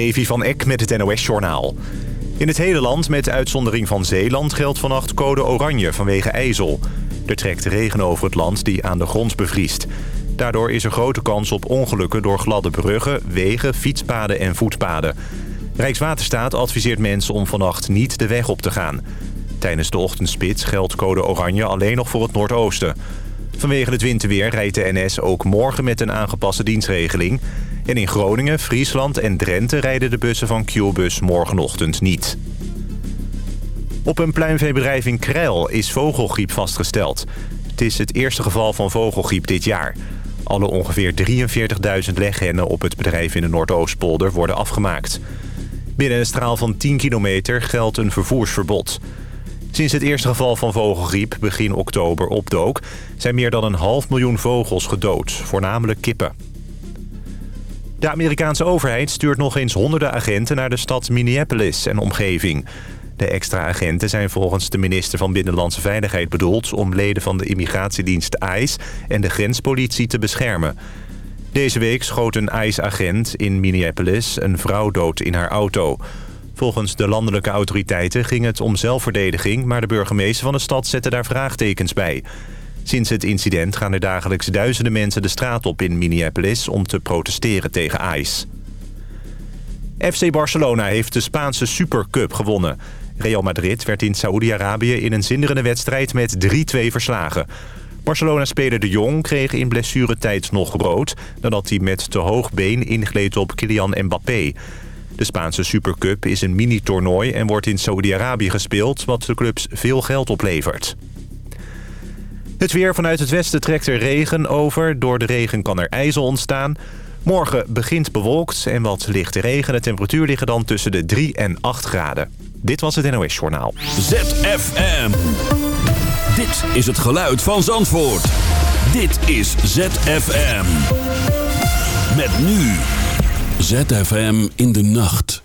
Evi van Eck met het NOS-journaal. In het hele land, met uitzondering van Zeeland, geldt vannacht code oranje vanwege ijzel. Er trekt regen over het land die aan de grond bevriest. Daardoor is er grote kans op ongelukken door gladde bruggen, wegen, fietspaden en voetpaden. Rijkswaterstaat adviseert mensen om vannacht niet de weg op te gaan. Tijdens de ochtendspits geldt code oranje alleen nog voor het noordoosten. Vanwege het winterweer rijdt de NS ook morgen met een aangepaste dienstregeling... En in Groningen, Friesland en Drenthe rijden de bussen van Q-bus morgenochtend niet. Op een pluimveebedrijf in Krijl is vogelgriep vastgesteld. Het is het eerste geval van vogelgriep dit jaar. Alle ongeveer 43.000 leghennen op het bedrijf in de Noordoostpolder worden afgemaakt. Binnen een straal van 10 kilometer geldt een vervoersverbod. Sinds het eerste geval van vogelgriep begin oktober opdook... zijn meer dan een half miljoen vogels gedood, voornamelijk kippen. De Amerikaanse overheid stuurt nog eens honderden agenten naar de stad Minneapolis en omgeving. De extra agenten zijn volgens de minister van Binnenlandse Veiligheid bedoeld... om leden van de immigratiedienst ICE en de grenspolitie te beschermen. Deze week schoot een ICE-agent in Minneapolis een vrouw dood in haar auto. Volgens de landelijke autoriteiten ging het om zelfverdediging... maar de burgemeester van de stad zette daar vraagtekens bij... Sinds het incident gaan er dagelijks duizenden mensen de straat op in Minneapolis... om te protesteren tegen ICE. FC Barcelona heeft de Spaanse Supercup gewonnen. Real Madrid werd in Saoedi-Arabië in een zinderende wedstrijd met 3-2 verslagen. Barcelona-speler De Jong kreeg in blessuretijd nog rood... nadat hij met te hoog been ingleed op Kylian Mbappé. De Spaanse Supercup is een mini-toernooi en wordt in Saoedi-Arabië gespeeld... wat de clubs veel geld oplevert. Het weer vanuit het westen trekt er regen over. Door de regen kan er ijzel ontstaan. Morgen begint bewolkt en wat lichte regen. De temperatuur liggen dan tussen de 3 en 8 graden. Dit was het NOS Journaal. ZFM. Dit is het geluid van Zandvoort. Dit is ZFM. Met nu. ZFM in de nacht.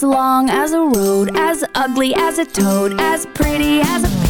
As long as a road, as ugly as a toad, as pretty as a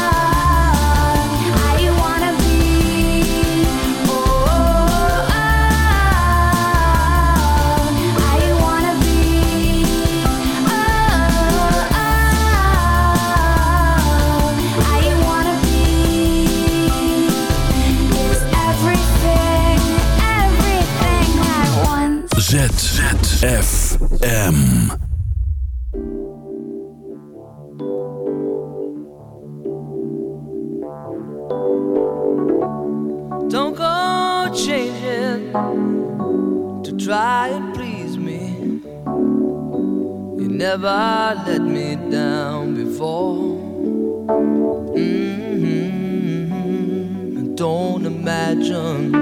ZFM. Don't go changing to try and please me. You never let me down before. Mm-hmm. Don't imagine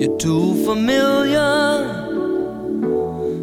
you're too familiar,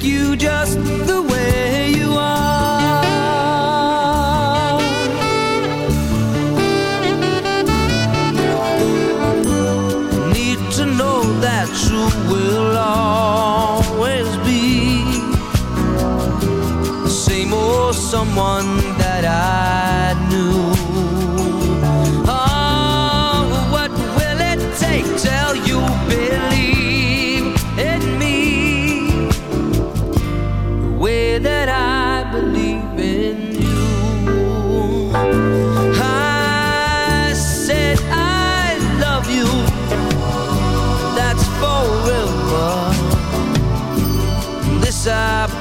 take you just the way you are. Need to know that you will always be the same old someone that I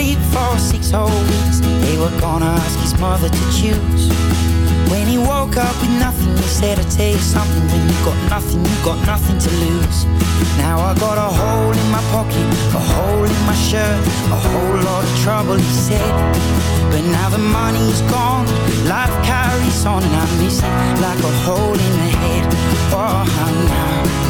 sleep for six whole weeks. They were gonna ask his mother to choose. When he woke up with nothing, he said, I tell you something, when you got nothing, you got nothing to lose. Now I got a hole in my pocket, a hole in my shirt, a whole lot of trouble, he said. But now the money's gone, life carries on, and I miss it like a hole in the head. Oh, now.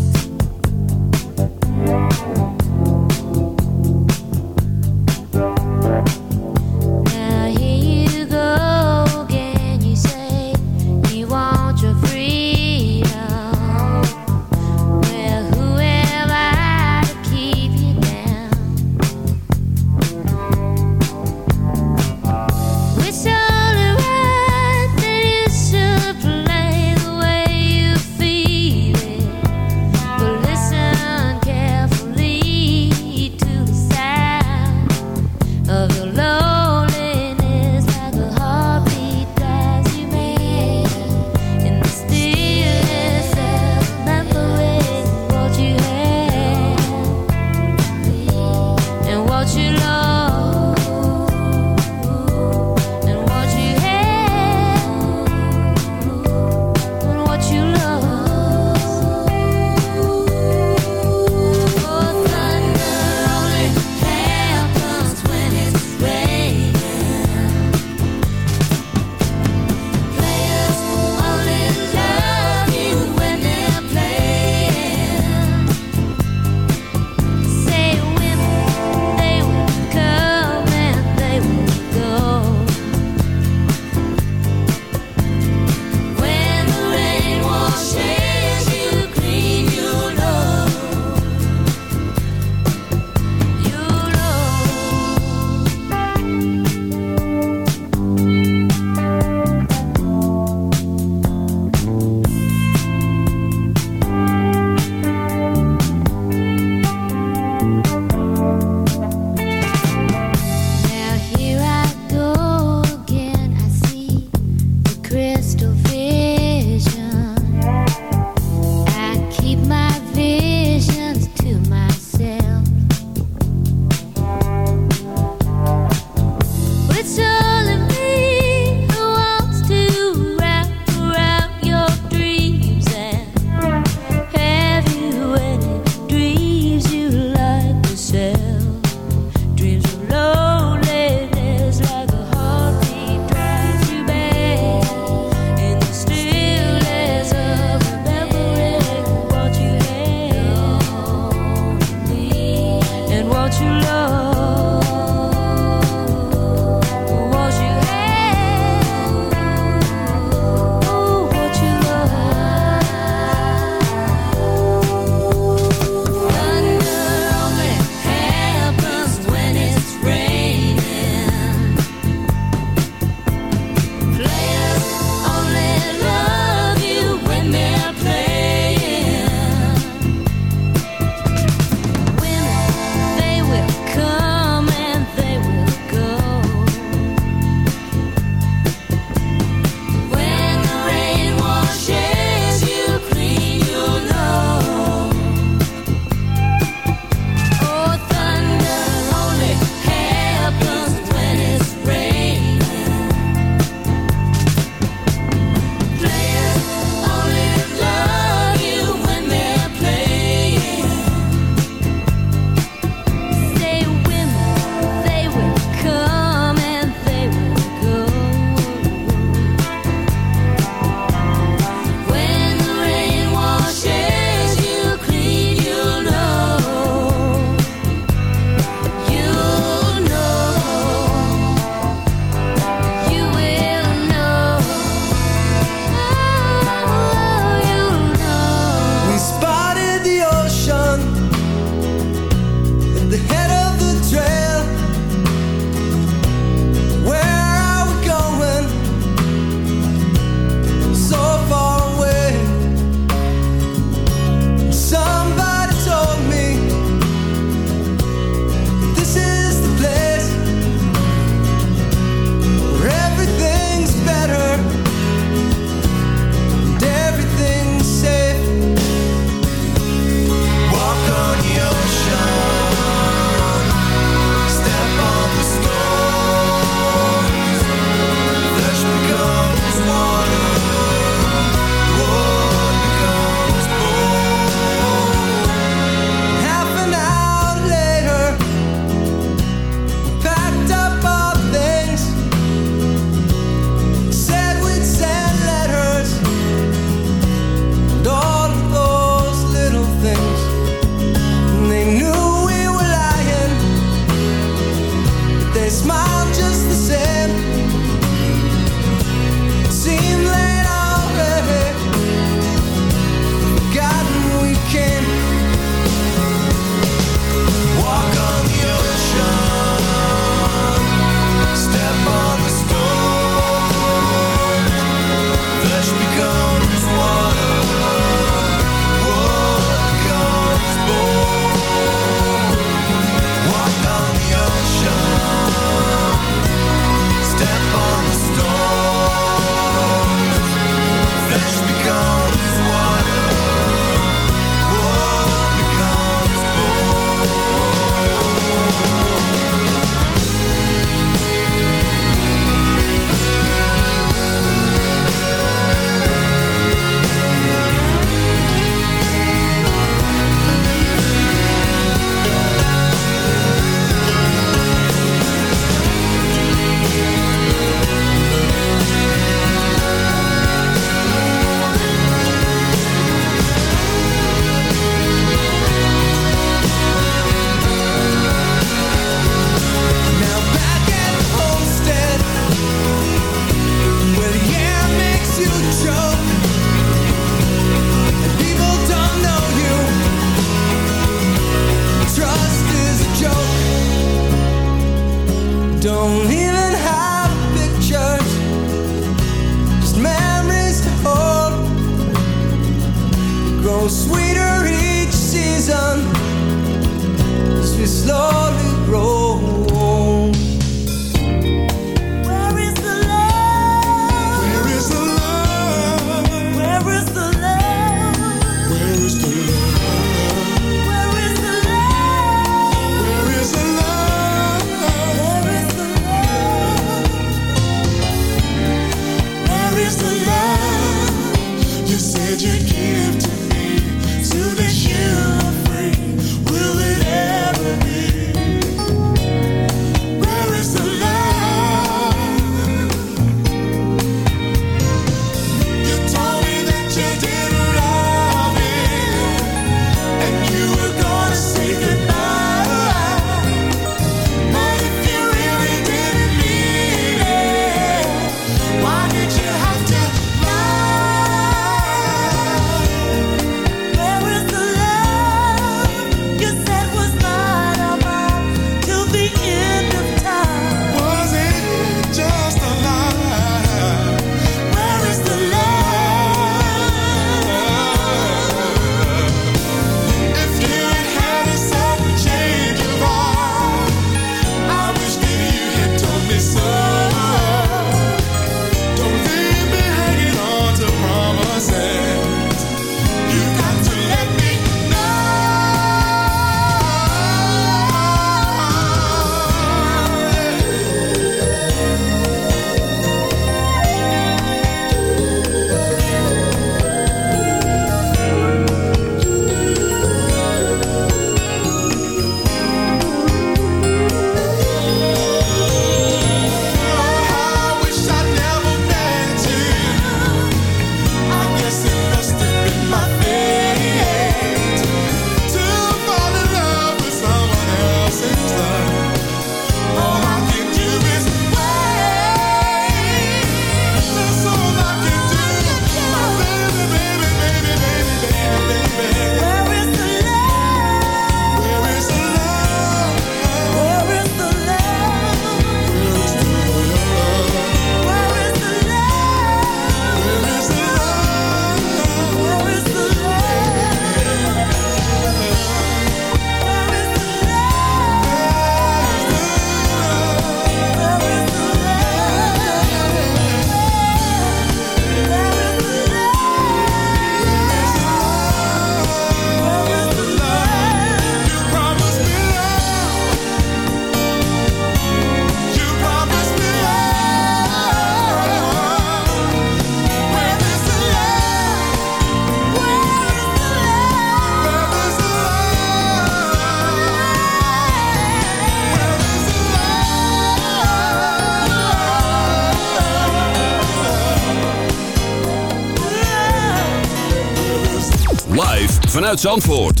Zandvoort.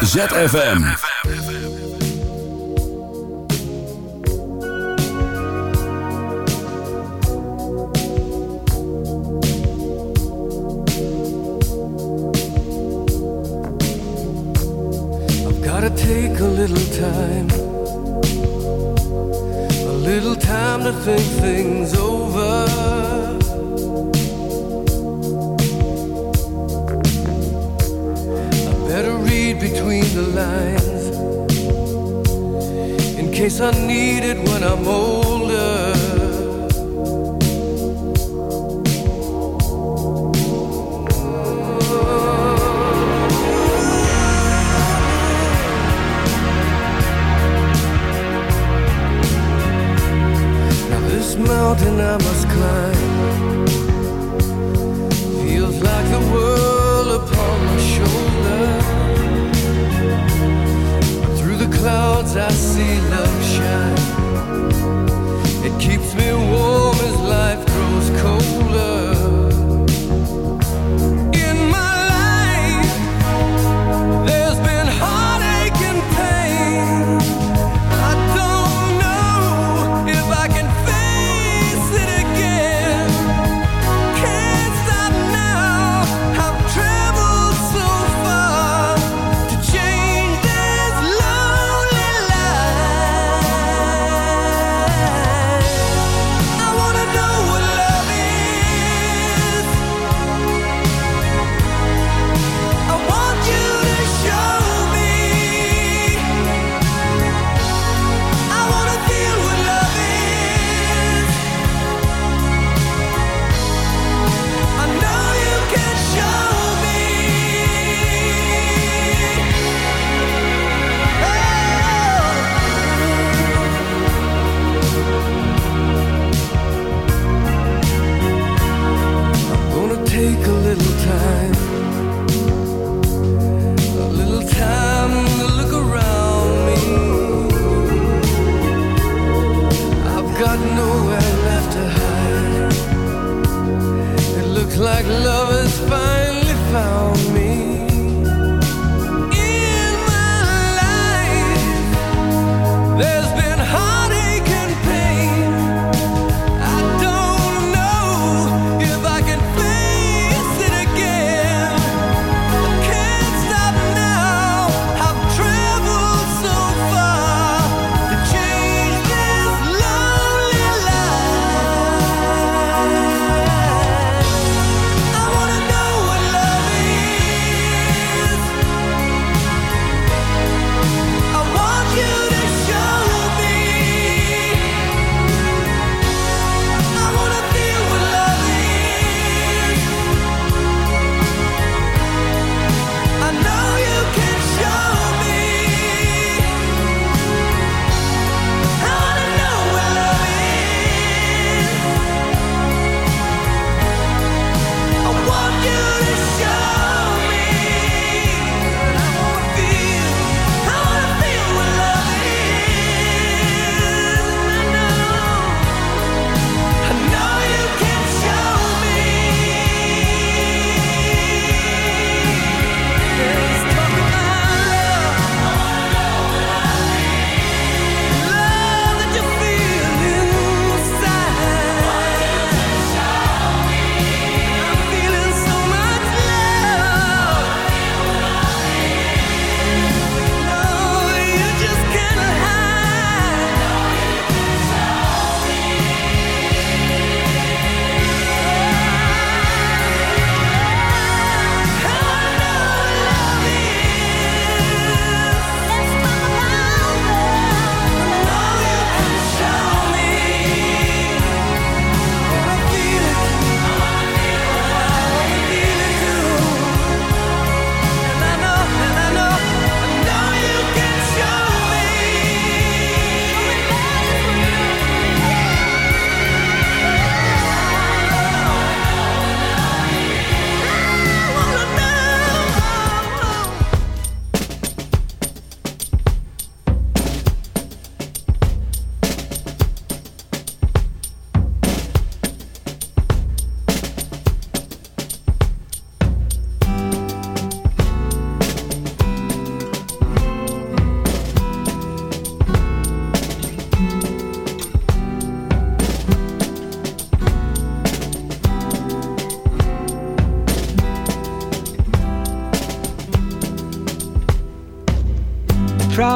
ZFM. Need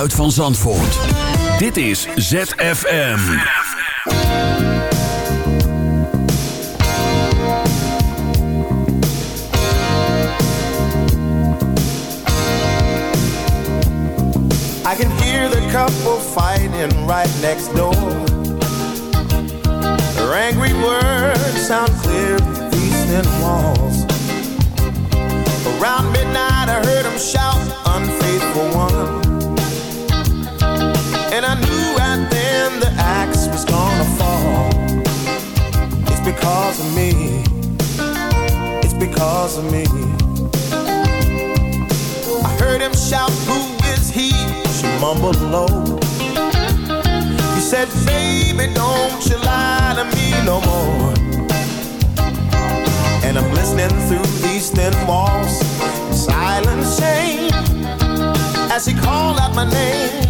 Geluid van Zandvoort. Dit is ZFM. I can hear the couple fighting right next door. Their angry words sound clear through these walls. Around midnight, I heard them shout, unfaithful one. And I knew right then the axe was gonna fall. It's because of me. It's because of me. I heard him shout, Who is he? She mumbled low. He said, Baby, don't you lie to me no more. And I'm listening through these thin walls, silent shame. As he called out my name,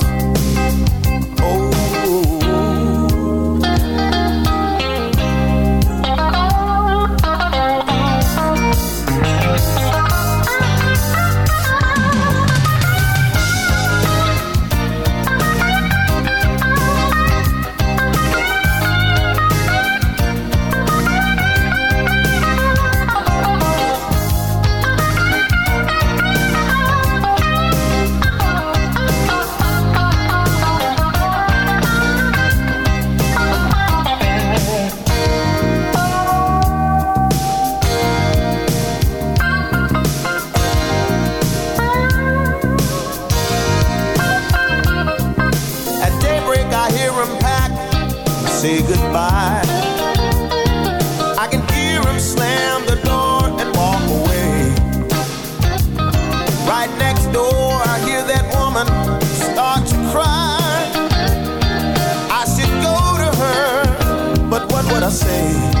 Say?